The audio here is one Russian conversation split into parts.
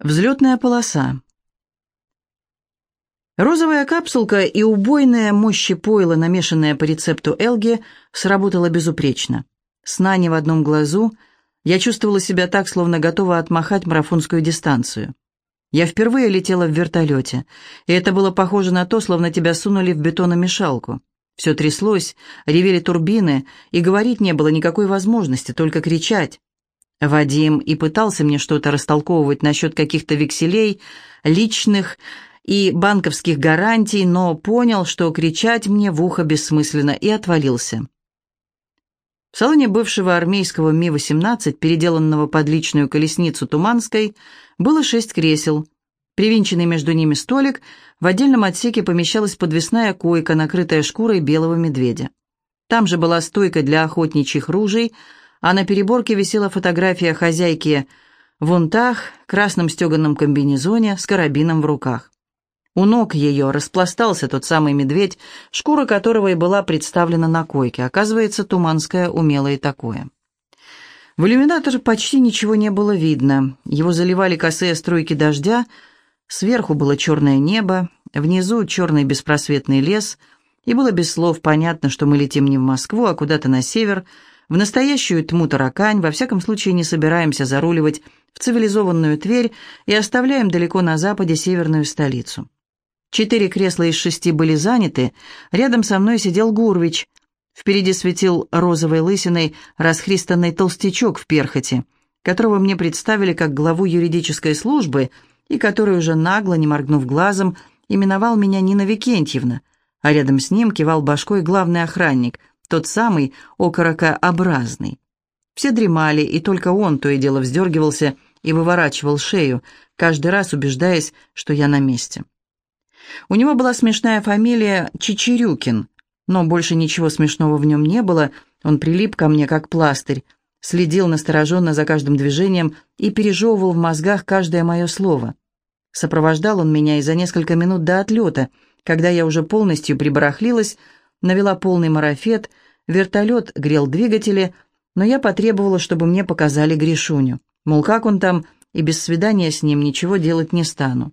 Взлетная полоса. Розовая капсулка и убойная мощи пойла, намешанная по рецепту Элги, сработала безупречно. Сна не в одном глазу, я чувствовала себя так, словно готова отмахать марафонскую дистанцию. Я впервые летела в вертолете, и это было похоже на то, словно тебя сунули в бетономешалку. Все тряслось, ревели турбины, и говорить не было никакой возможности, только кричать. Вадим и пытался мне что-то растолковывать насчет каких-то векселей, личных и банковских гарантий, но понял, что кричать мне в ухо бессмысленно, и отвалился. В салоне бывшего армейского Ми-18, переделанного под личную колесницу Туманской, было шесть кресел. Привинченный между ними столик, в отдельном отсеке помещалась подвесная койка, накрытая шкурой белого медведя. Там же была стойка для охотничьих ружей – а на переборке висела фотография хозяйки в унтах, красном стеганом комбинезоне с карабином в руках. У ног ее распластался тот самый медведь, шкура которого и была представлена на койке. Оказывается, Туманская умела и такое. В иллюминаторе почти ничего не было видно. Его заливали косые струйки дождя, сверху было черное небо, внизу черный беспросветный лес, и было без слов понятно, что мы летим не в Москву, а куда-то на север, в настоящую тьму таракань во всяком случае не собираемся заруливать в цивилизованную Тверь и оставляем далеко на западе северную столицу. Четыре кресла из шести были заняты, рядом со мной сидел Гурвич. Впереди светил розовой лысиной расхристанный толстячок в перхоти, которого мне представили как главу юридической службы и который уже нагло, не моргнув глазом, именовал меня Нина Викентьевна, а рядом с ним кивал башкой главный охранник, тот самый окорокообразный. Все дремали, и только он то и дело вздергивался и выворачивал шею, каждый раз убеждаясь, что я на месте. У него была смешная фамилия Чичерюкин, но больше ничего смешного в нем не было, он прилип ко мне как пластырь, следил настороженно за каждым движением и пережевывал в мозгах каждое мое слово. Сопровождал он меня и за несколько минут до отлета, когда я уже полностью прибарахлилась, навела полный марафет, вертолет грел двигатели, но я потребовала, чтобы мне показали Гришуню. Мол, как он там, и без свидания с ним ничего делать не стану.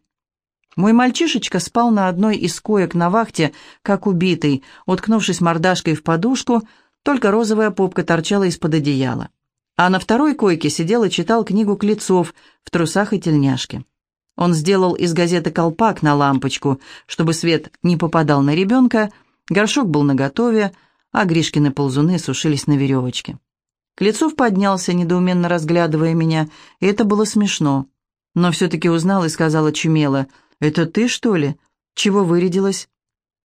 Мой мальчишечка спал на одной из коек на вахте, как убитый, уткнувшись мордашкой в подушку, только розовая попка торчала из-под одеяла. А на второй койке сидел и читал книгу Клецов в трусах и тельняшке. Он сделал из газеты колпак на лампочку, чтобы свет не попадал на ребенка, Горшок был наготове, а Гришкины ползуны сушились на веревочке. Клецов поднялся, недоуменно разглядывая меня, и это было смешно. Но все-таки узнал и сказал очумело, «Это ты, что ли? Чего вырядилась?»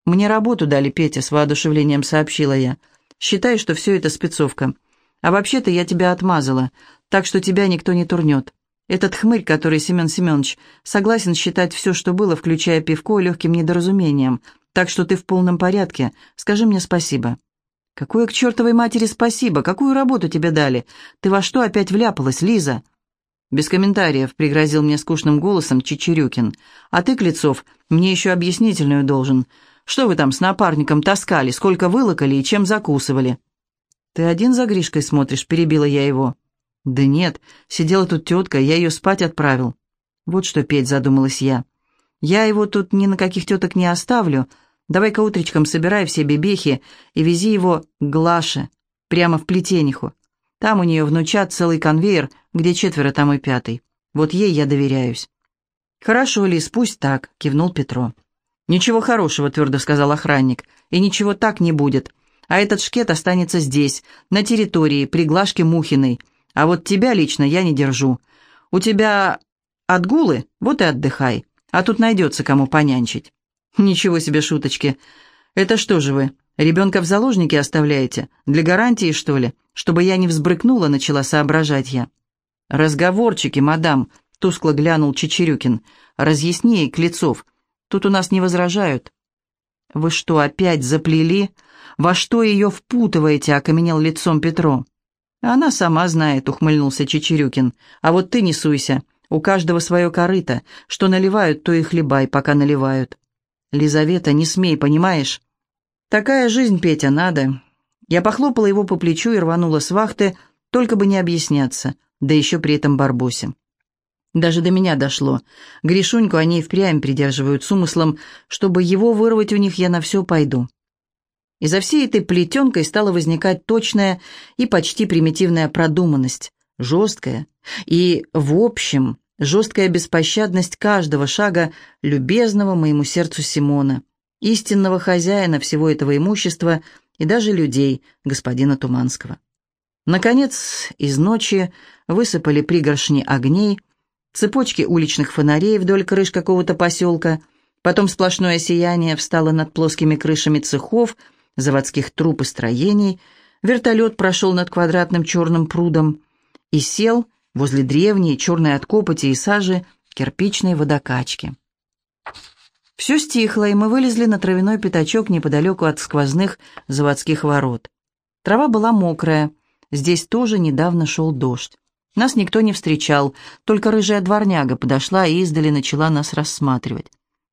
«Мне работу дали, Петя», — с воодушевлением сообщила я. «Считай, что все это спецовка. А вообще-то я тебя отмазала, так что тебя никто не турнет. Этот хмырь, который Семен Семенович, согласен считать все, что было, включая пивко, легким недоразумением, так что ты в полном порядке. Скажи мне спасибо». «Какое к чертовой матери спасибо? Какую работу тебе дали? Ты во что опять вляпалась, Лиза?» «Без комментариев», — пригрозил мне скучным голосом Чечерюкин. «А ты, Клецов, мне еще объяснительную должен. Что вы там с напарником таскали, сколько вылокали и чем закусывали?» «Ты один за Гришкой смотришь?» — перебила я его. «Да нет, сидела тут тетка, я ее спать отправил». «Вот что, Петь», — задумалась я. Я его тут ни на каких теток не оставлю. Давай-ка утречком собирай все бебехи и вези его к Глаше, прямо в плетениху. Там у нее внучат целый конвейер, где четверо, там и пятый. Вот ей я доверяюсь». «Хорошо, Лис, пусть так», — кивнул Петро. «Ничего хорошего», — твердо сказал охранник, — «и ничего так не будет. А этот шкет останется здесь, на территории, при Глашке Мухиной. А вот тебя лично я не держу. У тебя отгулы, вот и отдыхай а тут найдется кому понянчить». «Ничего себе шуточки. Это что же вы, ребенка в заложники оставляете? Для гарантии, что ли? Чтобы я не взбрыкнула, начала соображать я». «Разговорчики, мадам», — тускло глянул Чечерюкин. «Разъясни ей, Клецов. Тут у нас не возражают». «Вы что, опять заплели? Во что ее впутываете?» — окаменел лицом Петро. «Она сама знает», — ухмыльнулся Чечерюкин. «А вот ты не суйся. У каждого свое корыто. Что наливают, то и хлебай, пока наливают. Лизавета, не смей, понимаешь? Такая жизнь, Петя, надо. Я похлопала его по плечу и рванула с вахты, только бы не объясняться, да еще при этом Барбосе. Даже до меня дошло. Гришуньку они и впрямь придерживают с умыслом, чтобы его вырвать у них я на все пойду. И за всей этой плетенкой стала возникать точная и почти примитивная продуманность, жесткая и, в общем, жесткая беспощадность каждого шага любезного моему сердцу Симона, истинного хозяина всего этого имущества и даже людей господина Туманского. Наконец, из ночи высыпали пригоршни огней, цепочки уличных фонарей вдоль крыш какого-то поселка, потом сплошное сияние встало над плоскими крышами цехов, заводских труб и строений, вертолет прошел над квадратным черным прудом и сел возле древней, черной от копоти и сажи, кирпичной водокачки. Все стихло, и мы вылезли на травяной пятачок неподалеку от сквозных заводских ворот. Трава была мокрая, здесь тоже недавно шел дождь. Нас никто не встречал, только рыжая дворняга подошла и издали начала нас рассматривать.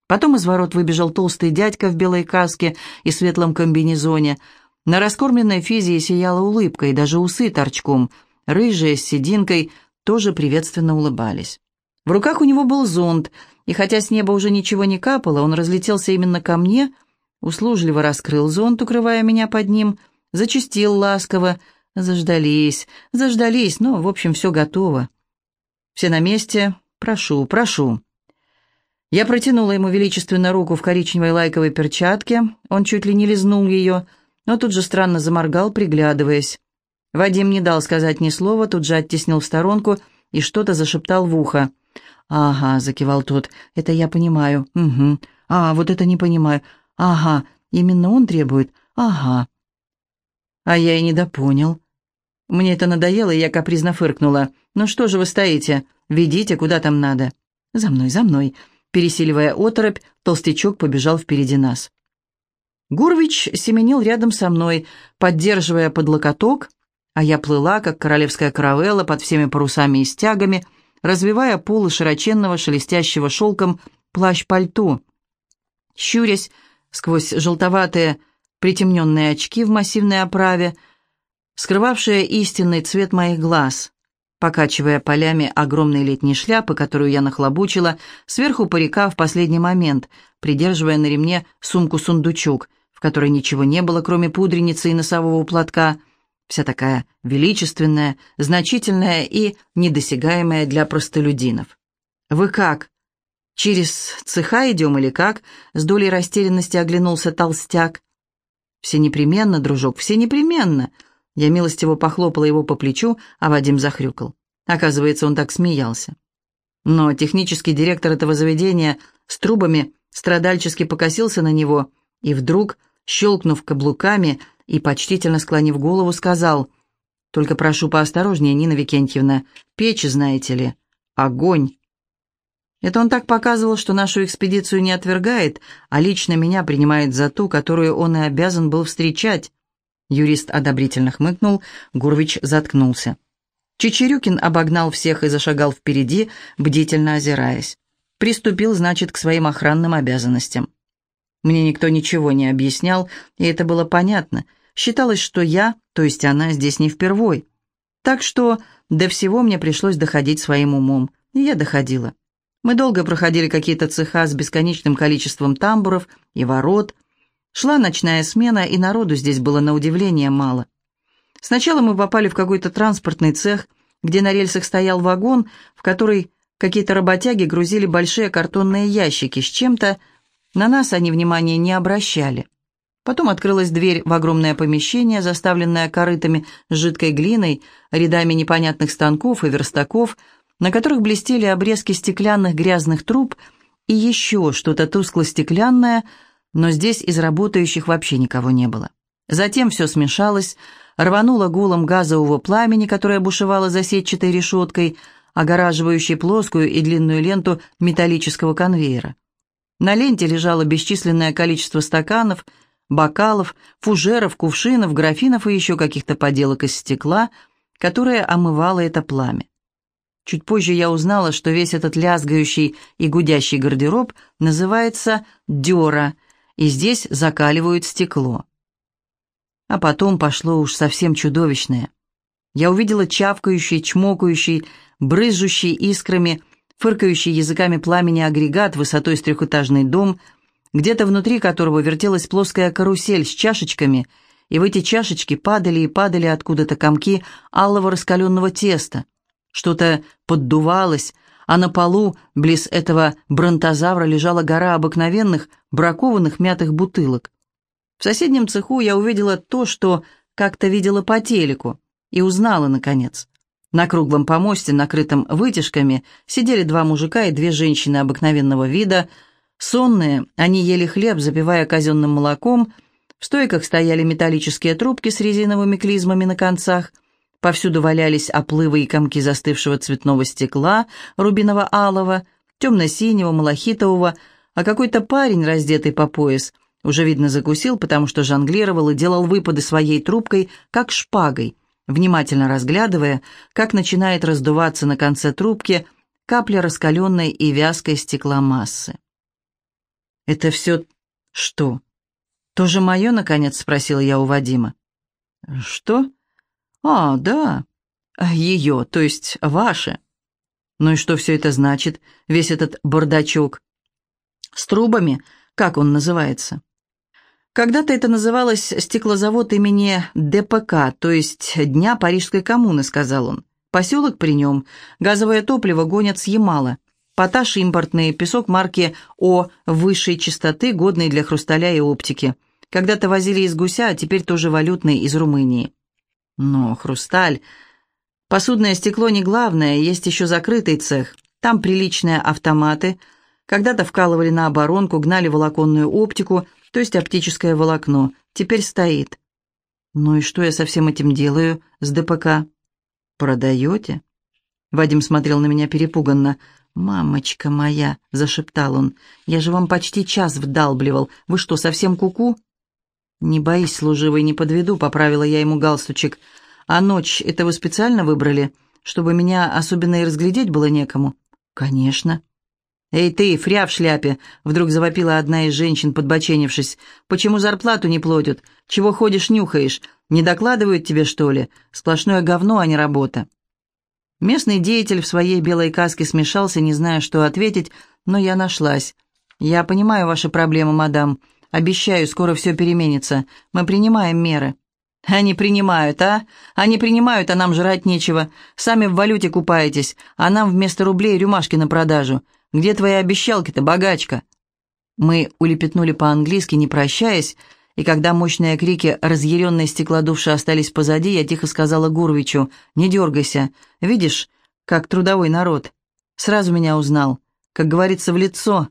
Потом из ворот выбежал толстый дядька в белой каске и светлом комбинезоне. На раскормленной физии сияла улыбка, и даже усы торчком, рыжие с сединкой, тоже приветственно улыбались. В руках у него был зонт, и хотя с неба уже ничего не капало, он разлетелся именно ко мне, услужливо раскрыл зонт, укрывая меня под ним, зачастил ласково, Заждались, заждались, но, в общем, все готово. Все на месте. Прошу, прошу. Я протянула ему величественно руку в коричневой лайковой перчатке. Он чуть ли не лизнул ее, но тут же странно заморгал, приглядываясь. Вадим не дал сказать ни слова, тут же оттеснил в сторонку и что-то зашептал в ухо. «Ага», — закивал тот, — «это я понимаю. Угу. А, вот это не понимаю. Ага, именно он требует. Ага». А я и недопонял. Мне это надоело, и я капризно фыркнула. «Ну что же вы стоите? Ведите, куда там надо». «За мной, за мной». Пересиливая оторопь, толстячок побежал впереди нас. Гурвич семенил рядом со мной, поддерживая под локоток, а я плыла, как королевская каравелла, под всеми парусами и стягами, развивая полы широченного, шелестящего шелком плащ-пальто. Щурясь сквозь желтоватые притемненные очки в массивной оправе, скрывавшая истинный цвет моих глаз, покачивая полями огромной летней шляпы, которую я нахлобучила, сверху парика в последний момент, придерживая на ремне сумку-сундучок, в которой ничего не было, кроме пудреницы и носового платка, вся такая величественная, значительная и недосягаемая для простолюдинов. «Вы как? Через цеха идем или как?» С долей растерянности оглянулся толстяк. «Все непременно, дружок, все непременно!» Я милостиво похлопала его по плечу, а Вадим захрюкал. Оказывается, он так смеялся. Но технический директор этого заведения с трубами страдальчески покосился на него и вдруг, щелкнув каблуками и почтительно склонив голову, сказал, «Только прошу поосторожнее, Нина Викентьевна, печи, знаете ли, огонь». Это он так показывал, что нашу экспедицию не отвергает, а лично меня принимает за ту, которую он и обязан был встречать. Юрист одобрительно хмыкнул, Гурвич заткнулся. Чечерюкин обогнал всех и зашагал впереди, бдительно озираясь. Приступил, значит, к своим охранным обязанностям. Мне никто ничего не объяснял, и это было понятно. Считалось, что я, то есть она, здесь не впервой. Так что до всего мне пришлось доходить своим умом, и я доходила. Мы долго проходили какие-то цеха с бесконечным количеством тамбуров и ворот – Шла ночная смена, и народу здесь было на удивление мало. Сначала мы попали в какой-то транспортный цех, где на рельсах стоял вагон, в который какие-то работяги грузили большие картонные ящики с чем-то. На нас они внимания не обращали. Потом открылась дверь в огромное помещение, заставленное корытами с жидкой глиной, рядами непонятных станков и верстаков, на которых блестели обрезки стеклянных грязных труб и еще что-то тускло-стеклянное – но здесь из работающих вообще никого не было. Затем все смешалось, рвануло гулом газового пламени, которое бушевало за сетчатой решеткой, огораживающей плоскую и длинную ленту металлического конвейера. На ленте лежало бесчисленное количество стаканов, бокалов, фужеров, кувшинов, графинов и еще каких-то поделок из стекла, которое омывало это пламя. Чуть позже я узнала, что весь этот лязгающий и гудящий гардероб называется «дёра», и здесь закаливают стекло. А потом пошло уж совсем чудовищное. Я увидела чавкающий, чмокающий, брызжущий искрами фыркающий языками пламени агрегат высотой с трехэтажный дом, где-то внутри которого вертелась плоская карусель с чашечками, и в эти чашечки падали и падали откуда-то комки алого раскаленного теста. Что-то поддувалось, а на полу, близ этого бронтозавра, лежала гора обыкновенных, бракованных мятых бутылок. В соседнем цеху я увидела то, что как-то видела по телеку, и узнала, наконец. На круглом помосте, накрытом вытяжками, сидели два мужика и две женщины обыкновенного вида. Сонные, они ели хлеб, запивая казенным молоком. В стойках стояли металлические трубки с резиновыми клизмами на концах – Повсюду валялись оплывы и комки застывшего цветного стекла, рубиново-алого, темно-синего, малахитового, а какой-то парень, раздетый по пояс, уже, видно, закусил, потому что жонглировал и делал выпады своей трубкой, как шпагой, внимательно разглядывая, как начинает раздуваться на конце трубки капля раскаленной и вязкой стекломассы. «Это все что? Тоже мое, наконец?» — спросила я у Вадима. «Что?» «А, да. Ее, то есть ваше». «Ну и что все это значит, весь этот бардачок?» «С трубами? Как он называется?» Когда-то это называлось «Стеклозавод имени ДПК», то есть Дня Парижской коммуны, сказал он. Поселок при нем, газовое топливо гонят с Ямала. Поташ импортный, песок марки О высшей частоты, годный для хрусталя и оптики. Когда-то возили из Гуся, а теперь тоже валютный из Румынии. Но хрусталь... Посудное стекло не главное, есть еще закрытый цех. Там приличные автоматы. Когда-то вкалывали на оборонку, гнали волоконную оптику, то есть оптическое волокно. Теперь стоит. Ну и что я со всем этим делаю с ДПК? Продаете? Вадим смотрел на меня перепуганно. «Мамочка моя!» — зашептал он. «Я же вам почти час вдалбливал. Вы что, совсем куку?» -ку? «Не боись, служивый, не подведу», — поправила я ему галстучек. «А ночь это вы специально выбрали, чтобы меня особенно и разглядеть было некому?» «Конечно». «Эй ты, фря в шляпе!» — вдруг завопила одна из женщин, подбоченившись. «Почему зарплату не платят? Чего ходишь, нюхаешь? Не докладывают тебе, что ли? Сплошное говно, а не работа». Местный деятель в своей белой каске смешался, не зная, что ответить, но я нашлась. «Я понимаю ваши проблемы, мадам. Обещаю, скоро все переменится. Мы принимаем меры». «Они принимают, а? Они принимают, а нам жрать нечего. Сами в валюте купаетесь, а нам вместо рублей рюмашки на продажу. Где твои обещалки-то, богачка?» Мы улепетнули по-английски, не прощаясь, и когда мощные крики разъяренной стеклодувши остались позади, я тихо сказала Гурвичу, «Не дергайся. Видишь, как трудовой народ. Сразу меня узнал. Как говорится, в лицо.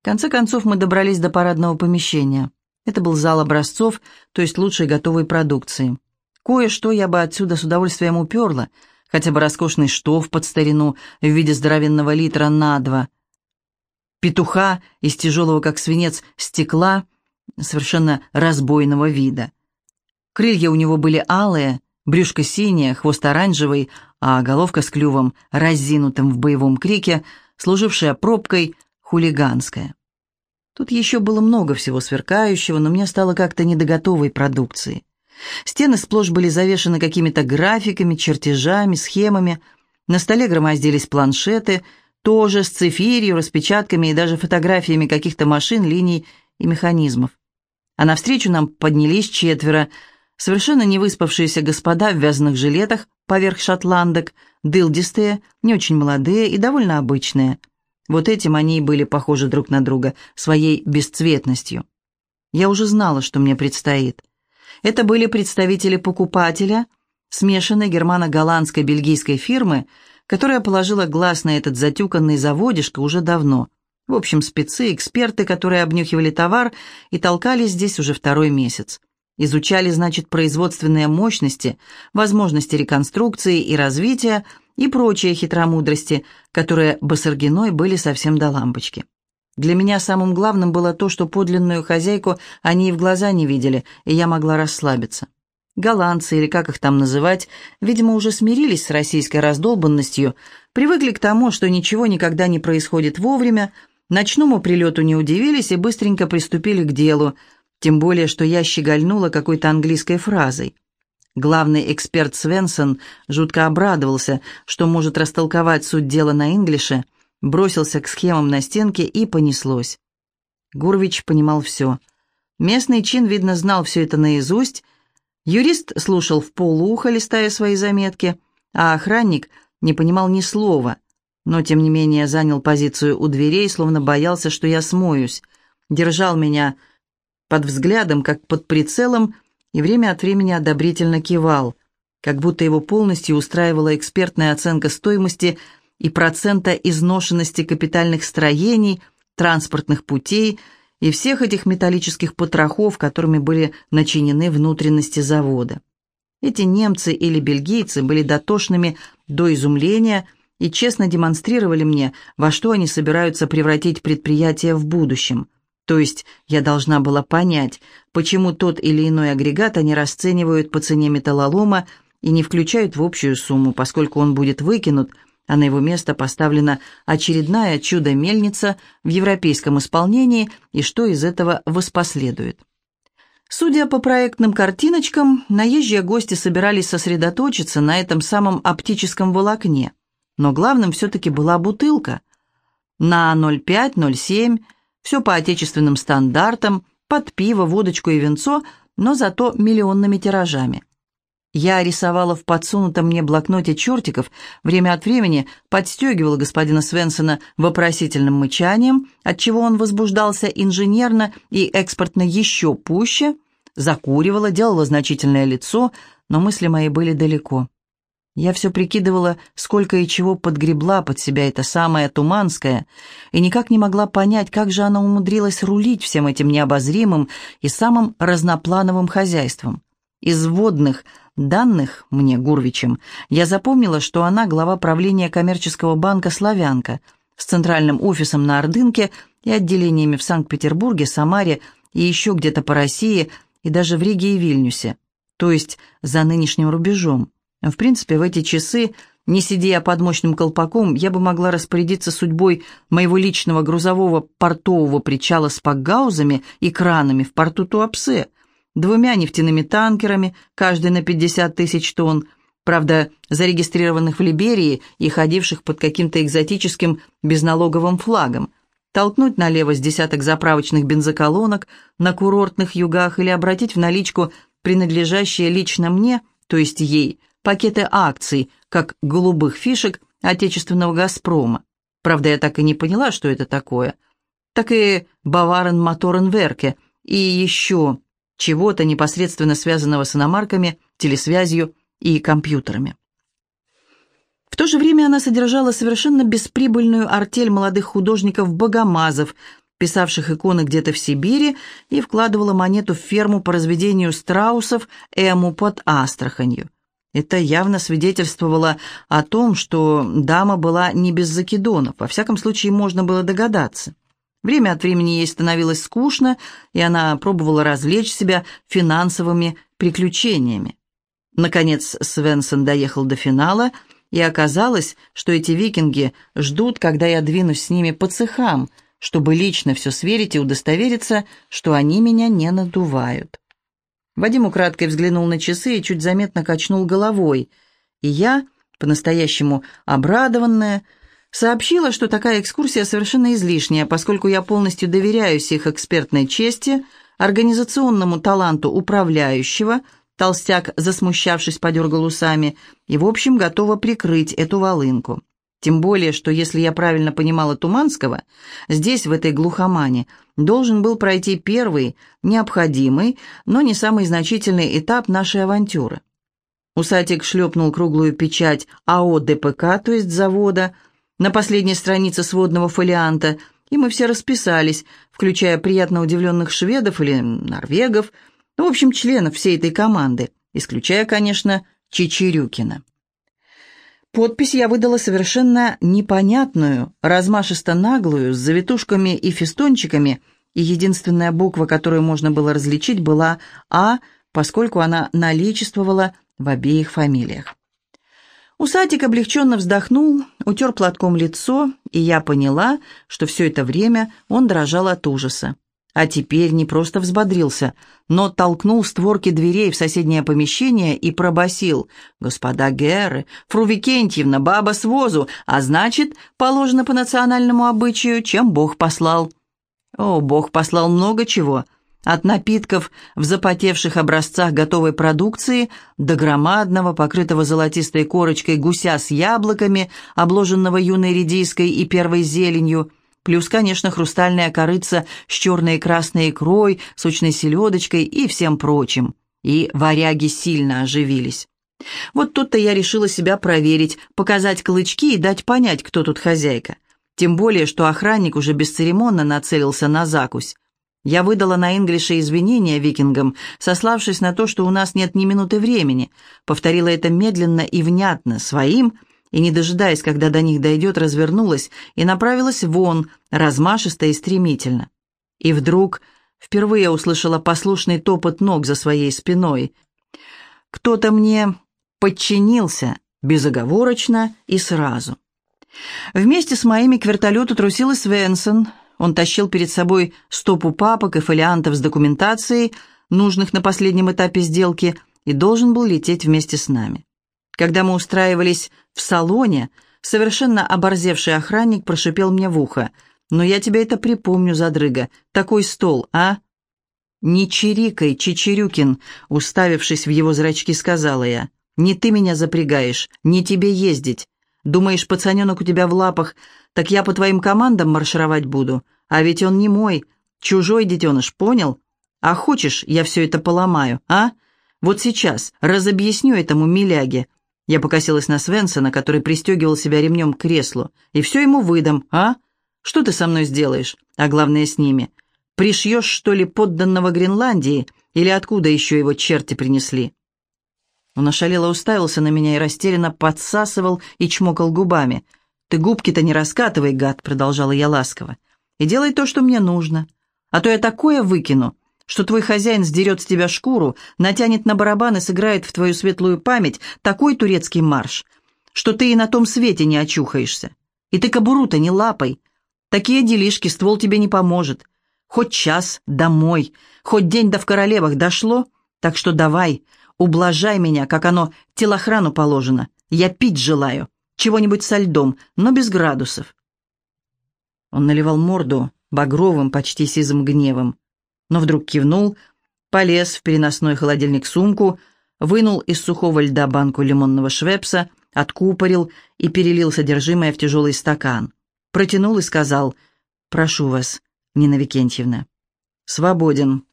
В конце концов мы добрались до парадного помещения. Это был зал образцов, то есть лучшей готовой продукции. Кое-что я бы отсюда с удовольствием уперла, хотя бы роскошный штоф под старину в виде здоровенного литра на два, петуха из тяжелого, как свинец, стекла, совершенно разбойного вида. Крылья у него были алые, брюшко синее, хвост оранжевый, а головка с клювом, разинутым в боевом крике, служившая пробкой, хулиганская. Тут еще было много всего сверкающего, но мне стало как-то не до готовой продукции. Стены сплошь были завешаны какими-то графиками, чертежами, схемами. На столе громоздились планшеты, тоже с цифирью, распечатками и даже фотографиями каких-то машин, линий и механизмов. А навстречу нам поднялись четверо, совершенно не выспавшиеся господа в вязаных жилетах поверх шотландок, дылдистые, не очень молодые и довольно обычные – вот этим они и были похожи друг на друга, своей бесцветностью. Я уже знала, что мне предстоит. Это были представители покупателя, смешанной германо-голландской бельгийской фирмы, которая положила глаз на этот затюканный заводишко уже давно. В общем, спецы, эксперты, которые обнюхивали товар и толкались здесь уже второй месяц. Изучали, значит, производственные мощности, возможности реконструкции и развития – и прочие хитромудрости, которые Басаргиной были совсем до лампочки. Для меня самым главным было то, что подлинную хозяйку они и в глаза не видели, и я могла расслабиться. Голландцы, или как их там называть, видимо, уже смирились с российской раздолбанностью, привыкли к тому, что ничего никогда не происходит вовремя, ночному прилету не удивились и быстренько приступили к делу, тем более, что я щегольнула какой-то английской фразой. Главный эксперт Свенсон жутко обрадовался, что может растолковать суть дела на инглише, бросился к схемам на стенке и понеслось. Гурвич понимал все. Местный чин, видно, знал все это наизусть. Юрист слушал в полуха, листая свои заметки, а охранник не понимал ни слова, но, тем не менее, занял позицию у дверей, словно боялся, что я смоюсь. Держал меня под взглядом, как под прицелом, и время от времени одобрительно кивал, как будто его полностью устраивала экспертная оценка стоимости и процента изношенности капитальных строений, транспортных путей и всех этих металлических потрохов, которыми были начинены внутренности завода. Эти немцы или бельгийцы были дотошными до изумления и честно демонстрировали мне, во что они собираются превратить предприятие в будущем – то есть я должна была понять, почему тот или иной агрегат они расценивают по цене металлолома и не включают в общую сумму, поскольку он будет выкинут, а на его место поставлена очередная чудо-мельница в европейском исполнении, и что из этого воспоследует. Судя по проектным картиночкам, наезжие гости собирались сосредоточиться на этом самом оптическом волокне, но главным все-таки была бутылка. На 0,5-0,7 все по отечественным стандартам, под пиво, водочку и венцо, но зато миллионными тиражами. Я рисовала в подсунутом мне блокноте чертиков, время от времени подстегивала господина Свенсона вопросительным мычанием, отчего он возбуждался инженерно и экспортно еще пуще, закуривала, делала значительное лицо, но мысли мои были далеко. Я все прикидывала, сколько и чего подгребла под себя эта самая Туманская, и никак не могла понять, как же она умудрилась рулить всем этим необозримым и самым разноплановым хозяйством. Из вводных данных мне, Гурвичем, я запомнила, что она глава правления коммерческого банка «Славянка» с центральным офисом на Ордынке и отделениями в Санкт-Петербурге, Самаре и еще где-то по России, и даже в Риге и Вильнюсе, то есть за нынешним рубежом. В принципе, в эти часы, не сидя под мощным колпаком, я бы могла распорядиться судьбой моего личного грузового портового причала с пакгаузами и кранами в порту Туапсе, двумя нефтяными танкерами, каждый на 50 тысяч тонн, правда, зарегистрированных в Либерии и ходивших под каким-то экзотическим безналоговым флагом, толкнуть налево с десяток заправочных бензоколонок на курортных югах или обратить в наличку принадлежащие лично мне, то есть ей, пакеты акций, как голубых фишек отечественного «Газпрома». Правда, я так и не поняла, что это такое. Так и «Баварен Моторенверке» и еще чего-то непосредственно связанного с иномарками, телесвязью и компьютерами. В то же время она содержала совершенно бесприбыльную артель молодых художников-богомазов, писавших иконы где-то в Сибири, и вкладывала монету в ферму по разведению страусов Эму под Астраханью. Это явно свидетельствовало о том, что дама была не без закидонов, во всяком случае можно было догадаться. Время от времени ей становилось скучно, и она пробовала развлечь себя финансовыми приключениями. Наконец Свенсон доехал до финала, и оказалось, что эти викинги ждут, когда я двинусь с ними по цехам, чтобы лично все сверить и удостовериться, что они меня не надувают. Вадим украдкой взглянул на часы и чуть заметно качнул головой. И я, по-настоящему обрадованная, сообщила, что такая экскурсия совершенно излишняя, поскольку я полностью доверяюсь их экспертной чести, организационному таланту управляющего, толстяк, засмущавшись, подергал усами, и, в общем, готова прикрыть эту волынку. Тем более, что, если я правильно понимала Туманского, здесь, в этой глухомане, должен был пройти первый, необходимый, но не самый значительный этап нашей авантюры. Усатик шлепнул круглую печать АО ДПК, то есть завода, на последней странице сводного фолианта, и мы все расписались, включая приятно удивленных шведов или норвегов, ну, в общем, членов всей этой команды, исключая, конечно, Чичирюкина. Подпись я выдала совершенно непонятную, размашисто-наглую, с завитушками и фестончиками, и единственная буква, которую можно было различить, была «А», поскольку она наличествовала в обеих фамилиях. Усатик облегченно вздохнул, утер платком лицо, и я поняла, что все это время он дрожал от ужаса. А теперь не просто взбодрился, но толкнул створки дверей в соседнее помещение и пробасил: «Господа Геры, Фру Викентьевна, баба с возу, а значит, положено по национальному обычаю, чем Бог послал». О, Бог послал много чего. От напитков в запотевших образцах готовой продукции до громадного, покрытого золотистой корочкой гуся с яблоками, обложенного юной редиской и первой зеленью – Плюс, конечно, хрустальная корыца с черной и красной икрой, сочной селедочкой и всем прочим. И варяги сильно оживились. Вот тут-то я решила себя проверить, показать клычки и дать понять, кто тут хозяйка. Тем более, что охранник уже бесцеремонно нацелился на закусь. Я выдала на инглише извинения викингам, сославшись на то, что у нас нет ни минуты времени. Повторила это медленно и внятно, своим – и, не дожидаясь, когда до них дойдет, развернулась и направилась вон, размашисто и стремительно. И вдруг впервые услышала послушный топот ног за своей спиной. Кто-то мне подчинился безоговорочно и сразу. Вместе с моими к вертолету трусилась Свенсон. Он тащил перед собой стопу папок и фолиантов с документацией, нужных на последнем этапе сделки, и должен был лететь вместе с нами. Когда мы устраивались в салоне, совершенно оборзевший охранник прошипел мне в ухо. «Но я тебе это припомню, задрыга. Такой стол, а?» «Не чирикай, Чечерюкин», уставившись в его зрачки, сказала я. «Не ты меня запрягаешь, не тебе ездить. Думаешь, пацаненок у тебя в лапах, так я по твоим командам маршировать буду. А ведь он не мой, чужой детеныш, понял? А хочешь, я все это поломаю, а? Вот сейчас разобъясню этому миляге, я покосилась на Свенсона, который пристегивал себя ремнем к креслу. «И все ему выдам, а? Что ты со мной сделаешь? А главное, с ними. Пришьешь, что ли, подданного Гренландии? Или откуда еще его черти принесли?» Он ошалело уставился на меня и растерянно подсасывал и чмокал губами. «Ты губки-то не раскатывай, гад», — продолжала я ласково. «И делай то, что мне нужно. А то я такое выкину, что твой хозяин сдерет с тебя шкуру, натянет на барабан и сыграет в твою светлую память такой турецкий марш, что ты и на том свете не очухаешься. И ты кобуру-то не лапай. Такие делишки ствол тебе не поможет. Хоть час домой, хоть день да в королевах дошло, так что давай, ублажай меня, как оно телохрану положено. Я пить желаю, чего-нибудь со льдом, но без градусов. Он наливал морду багровым, почти сизым гневом но вдруг кивнул, полез в переносной холодильник сумку, вынул из сухого льда банку лимонного швепса, откупорил и перелил содержимое в тяжелый стакан. Протянул и сказал «Прошу вас, Нина Викентьевна». «Свободен».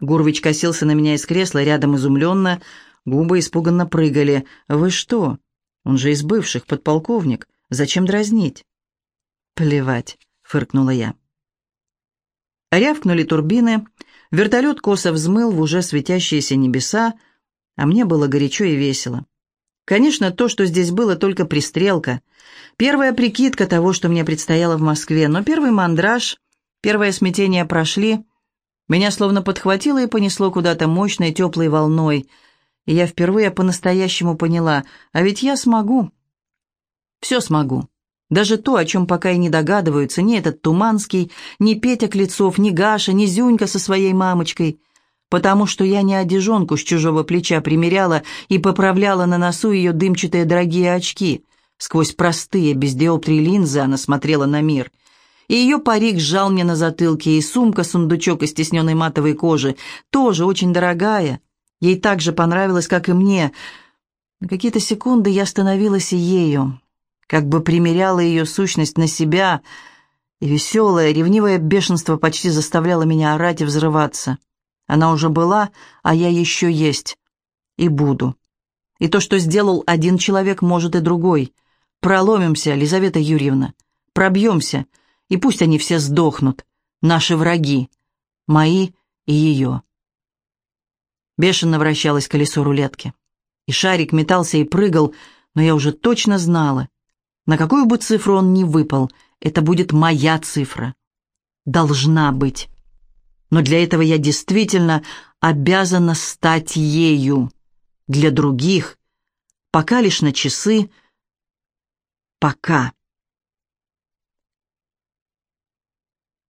Гурвич косился на меня из кресла, рядом изумленно, губы испуганно прыгали. «Вы что? Он же из бывших, подполковник. Зачем дразнить?» «Плевать», — фыркнула я. Рявкнули турбины, вертолет косо взмыл в уже светящиеся небеса, а мне было горячо и весело. Конечно, то, что здесь было, только пристрелка. Первая прикидка того, что мне предстояло в Москве, но первый мандраж, первое смятение прошли. Меня словно подхватило и понесло куда-то мощной теплой волной, и я впервые по-настоящему поняла, а ведь я смогу. Все смогу. Даже то, о чем пока и не догадываются, ни этот Туманский, ни Петя Клецов, ни Гаша, ни Зюнька со своей мамочкой. Потому что я не одежонку с чужого плеча примеряла и поправляла на носу ее дымчатые дорогие очки. Сквозь простые, без диоптрий линзы она смотрела на мир. И ее парик сжал мне на затылке, и сумка-сундучок из стесненной матовой кожи, тоже очень дорогая. Ей так же понравилось, как и мне. На какие-то секунды я становилась и ею, как бы примеряла ее сущность на себя, и веселое, ревнивое бешенство почти заставляло меня орать и взрываться. Она уже была, а я еще есть. И буду. И то, что сделал один человек, может и другой. Проломимся, Лизавета Юрьевна. Пробьемся, и пусть они все сдохнут. Наши враги. Мои и ее. Бешено вращалось колесо рулетки. И шарик метался и прыгал, но я уже точно знала — на какую бы цифру он ни выпал, это будет моя цифра. Должна быть. Но для этого я действительно обязана стать ею. Для других, пока лишь на часы, пока.